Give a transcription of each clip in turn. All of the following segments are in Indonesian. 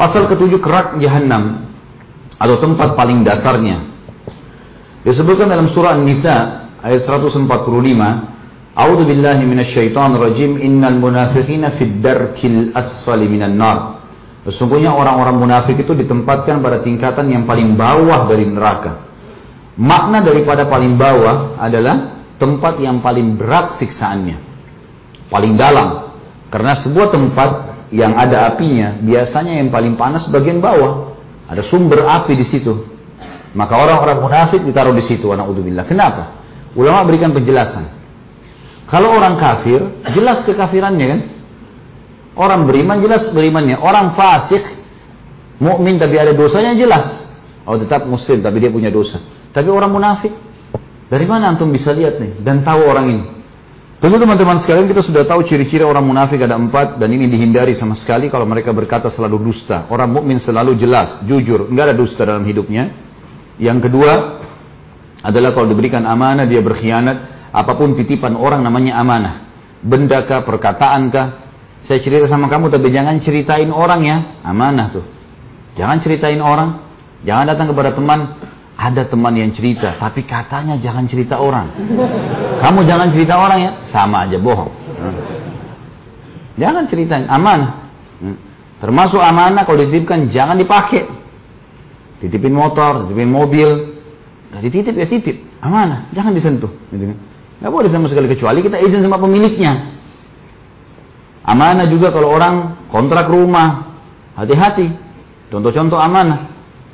Pasal ketujuh kerak jahanam atau tempat paling dasarnya. Disebutkan dalam surah An-Nisa ayat 145, A'udzu billahi minasyaitonir rajim, innal munafiqina fid darkil asfali minan nar. Sesungguhnya orang-orang munafik itu ditempatkan pada tingkatan yang paling bawah dari neraka. Makna daripada paling bawah adalah tempat yang paling berat siksaannya. Paling dalam. Karena sebuah tempat yang ada apinya, biasanya yang paling panas bagian bawah. Ada sumber api di situ. Maka orang-orang munafik ditaruh di situ, Udzubillah. Kenapa? Ulama berikan penjelasan. Kalau orang kafir, jelas kekafirannya kan? Orang beriman jelas berimannya. Orang fasik, mukmin tapi ada dosanya jelas. Oh tetap muslim tapi dia punya dosa. Tapi orang munafik, dari mana antum bisa lihat nih dan tahu orang ini? Tentu teman-teman sekalian kita sudah tahu ciri-ciri orang munafik ada empat dan ini dihindari sama sekali kalau mereka berkata selalu dusta. Orang mukmin selalu jelas, jujur, enggak ada dusta dalam hidupnya. Yang kedua adalah kalau diberikan amanah dia berkhianat, apa pun titipan orang namanya amanah. Benda kah, perkataan saya cerita sama kamu tapi jangan ceritain orang ya, amanah tuh. Jangan ceritain orang, jangan datang kepada teman, ada teman yang cerita, tapi katanya jangan cerita orang. Kamu jangan cerita orang ya, sama aja bohong. Jangan ceritain, amanah. Termasuk amanah kalau dititipkan jangan dipakai. Titipin motor, titipin mobil, Nah, dititip ya titip, amanah, jangan disentuh. Gitu kan. Gak boleh sama sekali kecuali kita izin sama pemiliknya. Amanah juga kalau orang kontrak rumah, hati-hati. Contoh-contoh amanah.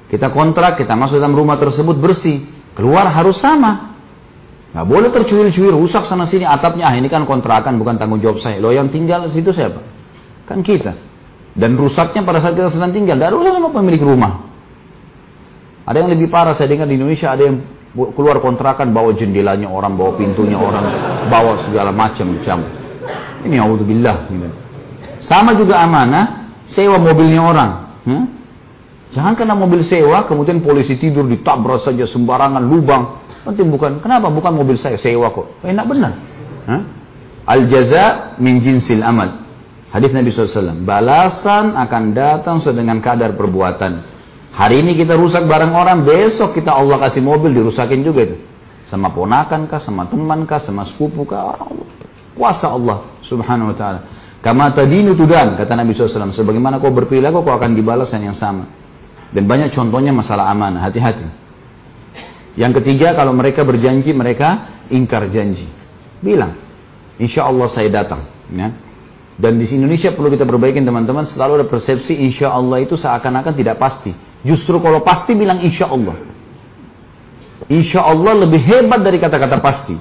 Kita kontrak, kita masuk dalam rumah tersebut bersih. Keluar harus sama. Nggak boleh tercuil-cuil, rusak sana sini atapnya. Ah, ini kan kontrakan, bukan tanggung jawab saya. Lo yang tinggal di situ siapa? Kan kita. Dan rusaknya pada saat kita sedang tinggal. Tidak usah sama pemilik rumah. Ada yang lebih parah, saya dengar di Indonesia ada yang keluar kontrakan bawa jendelanya orang, bawa pintunya orang, bawa segala macam macam. Ini billah. Gitu. Sama juga amanah, sewa mobilnya orang. Hmm? Jangan karena mobil sewa, kemudian polisi tidur ditabrak saja sembarangan lubang. Nanti bukan, kenapa? Bukan mobil saya, sewa kok. Enak benar. Al jaza min jinsil amal. Hadis Nabi SAW. Balasan akan datang sedengan kadar perbuatan. Hari ini kita rusak barang orang, besok kita Allah kasih mobil dirusakin juga itu. Sama ponakan kah, sama teman kah, sama sepupu kah. Kuasa Allah subhanahu wa ta'ala. Kama tadinu tudan, kata Nabi SAW. Sebagaimana kau berperilaku, kau akan dibalas yang sama. Dan banyak contohnya masalah amanah, hati-hati. Yang ketiga, kalau mereka berjanji, mereka ingkar janji. Bilang, insya Allah saya datang. Ya. Dan di Indonesia perlu kita perbaikin teman-teman, selalu ada persepsi insya Allah itu seakan-akan tidak pasti. Justru kalau pasti bilang insya Allah. Insya Allah lebih hebat dari kata-kata pasti.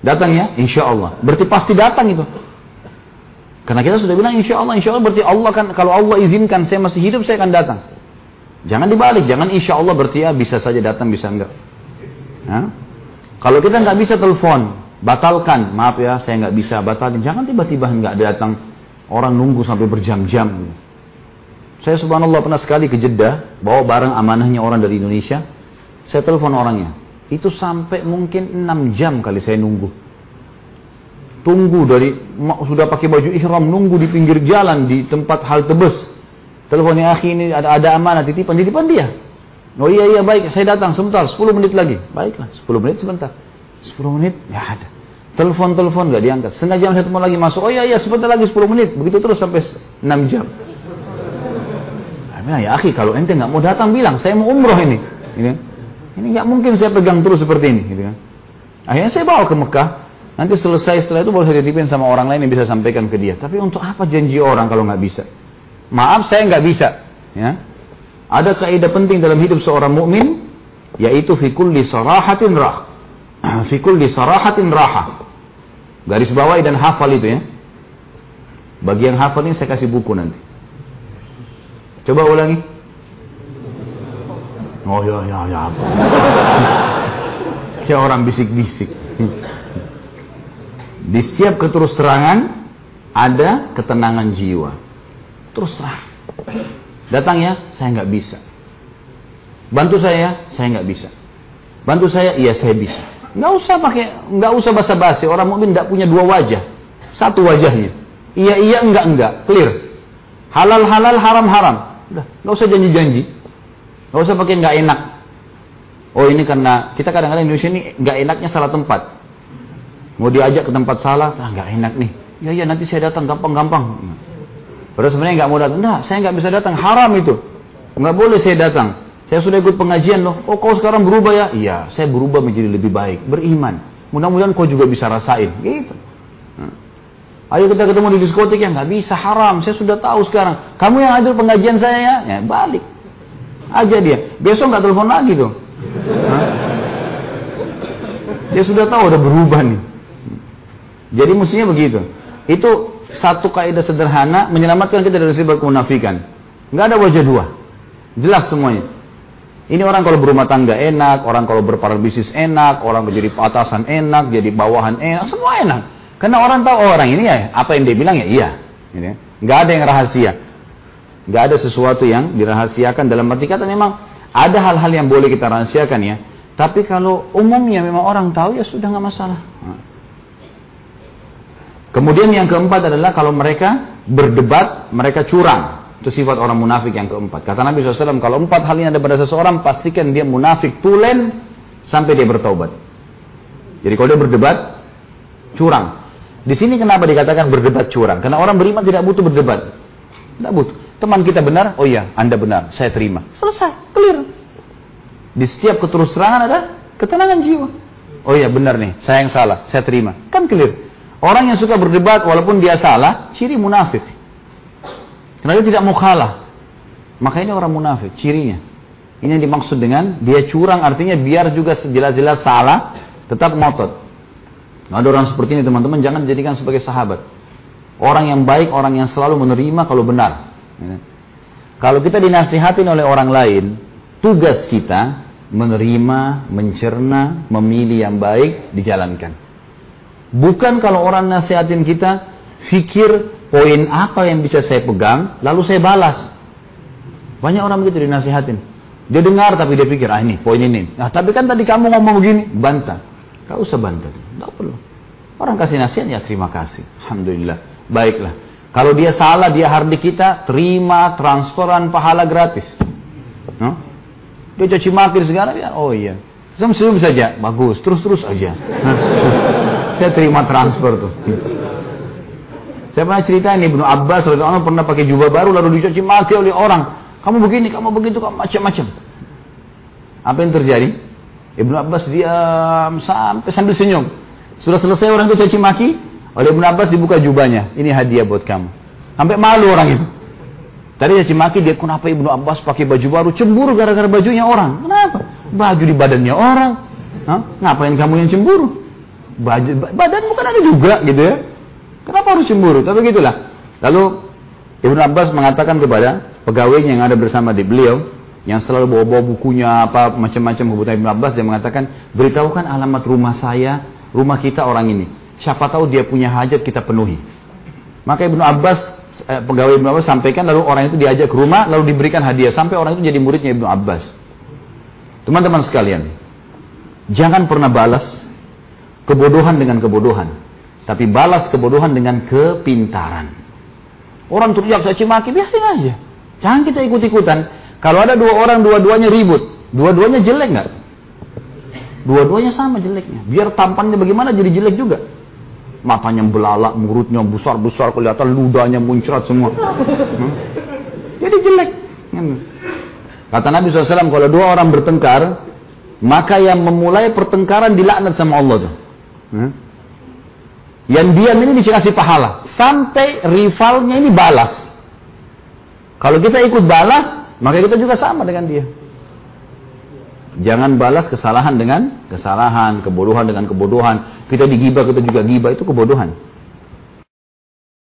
Datang ya, insya Allah. Berarti pasti datang itu. Karena kita sudah bilang insya Allah, insya Allah berarti Allah kan kalau Allah izinkan saya masih hidup saya akan datang. Jangan dibalik, jangan insya Allah berarti bisa saja datang, bisa enggak. Ya? Kalau kita nggak bisa telepon, batalkan, maaf ya saya nggak bisa batalkan. Jangan tiba-tiba nggak datang, orang nunggu sampai berjam-jam. Saya subhanallah pernah sekali ke Jeddah, bawa barang amanahnya orang dari Indonesia. Saya telepon orangnya. Itu sampai mungkin 6 jam kali saya nunggu. Tunggu dari, sudah pakai baju ihram, nunggu di pinggir jalan, di tempat halte bus. Teleponnya akhi ini ada ada amanah titipan titipan dia. Oh iya iya baik saya datang sebentar 10 menit lagi. Baiklah 10 menit sebentar. 10 menit ya ada. Telepon telepon nggak diangkat. Setengah jam saya temu lagi masuk. Oh iya iya sebentar lagi 10 menit. Begitu terus sampai 6 jam. Nah, ya akhi kalau ente nggak mau datang bilang saya mau umroh ini. Ini ini nggak mungkin saya pegang terus seperti ini. Gitu kan. Akhirnya saya bawa ke Mekah. Nanti selesai setelah itu boleh saya titipin sama orang lain yang bisa sampaikan ke dia. Tapi untuk apa janji orang kalau nggak bisa? Maaf saya nggak bisa. Ya. Ada kaidah penting dalam hidup seorang mukmin yaitu fikul di sarahatin rah. fikul di sarahatin raha. Garis bawahi dan hafal itu ya. Bagi yang hafal ini saya kasih buku nanti. Coba ulangi. Oh ya ya ya. Kayak orang bisik-bisik. Di setiap keterus terangan ada ketenangan jiwa terus. Datang ya, saya nggak bisa. Bantu saya, saya nggak bisa. Bantu saya, iya saya bisa. Nggak usah pakai, nggak usah basa-basi. Orang mukmin nggak punya dua wajah, satu wajahnya. Iya iya enggak enggak, clear. Halal halal, haram haram. Udah, nggak usah janji-janji. Nggak usah pakai nggak enak. Oh ini karena kita kadang-kadang Indonesia ini nggak enaknya salah tempat. Mau diajak ke tempat salah, ah nggak enak nih. Ya ya nanti saya datang gampang-gampang. Padahal sebenarnya nggak mau datang. Nah, saya nggak bisa datang, haram itu. Nggak boleh saya datang. Saya sudah ikut pengajian loh. Oh kau sekarang berubah ya? Iya, saya berubah menjadi lebih baik, beriman. Mudah-mudahan kau juga bisa rasain. Gitu. Nah. Ayo kita ketemu di diskotik ya nggak bisa haram. Saya sudah tahu sekarang. Kamu yang hadir pengajian saya ya, ya balik aja dia. Besok nggak telepon lagi tuh. Dia sudah tahu udah berubah nih. Jadi mestinya begitu. Itu satu kaidah sederhana menyelamatkan kita dari sifat kemunafikan. Nggak ada wajah dua. Jelas semuanya. Ini orang kalau berumah tangga enak, orang kalau berparal bisnis enak, orang menjadi atasan enak, jadi bawahan enak, semua enak. Karena orang tahu oh, orang ini ya apa yang dia bilang ya iya. Nggak ada yang rahasia. Nggak ada sesuatu yang dirahasiakan dalam arti kata memang ada hal-hal yang boleh kita rahasiakan ya. Tapi kalau umumnya memang orang tahu ya sudah nggak masalah. Kemudian yang keempat adalah kalau mereka berdebat, mereka curang. Itu sifat orang munafik yang keempat. Kata Nabi SAW, kalau empat hal ini ada pada seseorang, pastikan dia munafik tulen sampai dia bertobat. Jadi kalau dia berdebat, curang. Di sini kenapa dikatakan berdebat curang? Karena orang beriman tidak butuh berdebat. Tidak butuh. Teman kita benar, oh iya, Anda benar, saya terima. Selesai, clear. Di setiap keterus terangan ada ketenangan jiwa. Oh iya, benar nih, saya yang salah, saya terima. Kan clear. Orang yang suka berdebat walaupun dia salah, ciri munafik. Karena dia tidak mau kalah. Maka ini orang munafik, cirinya. Ini yang dimaksud dengan dia curang artinya biar juga jelas-jelas salah, tetap ngotot. Nah, ada orang seperti ini teman-teman jangan jadikan sebagai sahabat. Orang yang baik, orang yang selalu menerima kalau benar. Kalau kita dinasihatin oleh orang lain, tugas kita menerima, mencerna, memilih yang baik, dijalankan. Bukan kalau orang nasihatin kita, fikir poin apa yang bisa saya pegang, lalu saya balas. Banyak orang begitu dinasihatin. Dia dengar tapi dia pikir, ah ini poin ini. Nah tapi kan tadi kamu ngomong begini, bantah. Gak usah bantah. Gak perlu. Orang kasih nasihat ya terima kasih. Alhamdulillah. Baiklah. Kalau dia salah, dia hardi kita, terima transferan pahala gratis. No? Dia caci maki segala, ya, oh iya. Senyum saja, bagus, terus-terus aja. Saya terima transfer tuh. Saya pernah cerita ini Ibnu Abbas radhiyallahu pernah pakai jubah baru lalu dicaci maki oleh orang. Kamu begini, kamu begitu, kamu macam-macam. Apa yang terjadi? Ibnu Abbas diam sampai sambil senyum. Sudah selesai orang itu caci maki, oleh Ibn Abbas dibuka jubahnya. Ini hadiah buat kamu. Sampai malu orang itu. Tadi caci maki dia kenapa Ibnu Abbas pakai baju baru cemburu gara-gara bajunya orang. Kenapa? Baju di badannya orang. Hah? Ngapain kamu yang cemburu? Badan bukan ada juga gitu ya. Kenapa harus cemburu? Tapi gitulah. Lalu Ibnu Abbas mengatakan kepada pegawainya yang ada bersama di beliau yang selalu bawa-bawa bukunya apa macam-macam kebutuhan Ibnu Abbas dia mengatakan beritahukan alamat rumah saya, rumah kita orang ini. Siapa tahu dia punya hajat kita penuhi. Maka Ibnu Abbas, eh, pegawai Ibnu Abbas sampaikan lalu orang itu diajak ke rumah lalu diberikan hadiah sampai orang itu jadi muridnya Ibnu Abbas. Teman-teman sekalian, jangan pernah balas kebodohan dengan kebodohan, tapi balas kebodohan dengan kepintaran. Orang teriak caci maki biarin aja. Jangan kita ikut-ikutan. Kalau ada dua orang dua-duanya ribut, dua-duanya jelek nggak? Dua-duanya sama jeleknya. Biar tampannya bagaimana jadi jelek juga matanya belalak, mulutnya besar-besar kelihatan ludahnya muncrat semua. Hmm? Jadi jelek. Hmm. Kata Nabi SAW, kalau dua orang bertengkar, maka yang memulai pertengkaran dilaknat sama Allah tuh. Hmm? Yang diam ini dikasih pahala. Sampai rivalnya ini balas. Kalau kita ikut balas, maka kita juga sama dengan dia. Jangan balas kesalahan dengan kesalahan, kebodohan dengan kebodohan. Kita digibah, kita juga gibah, itu kebodohan.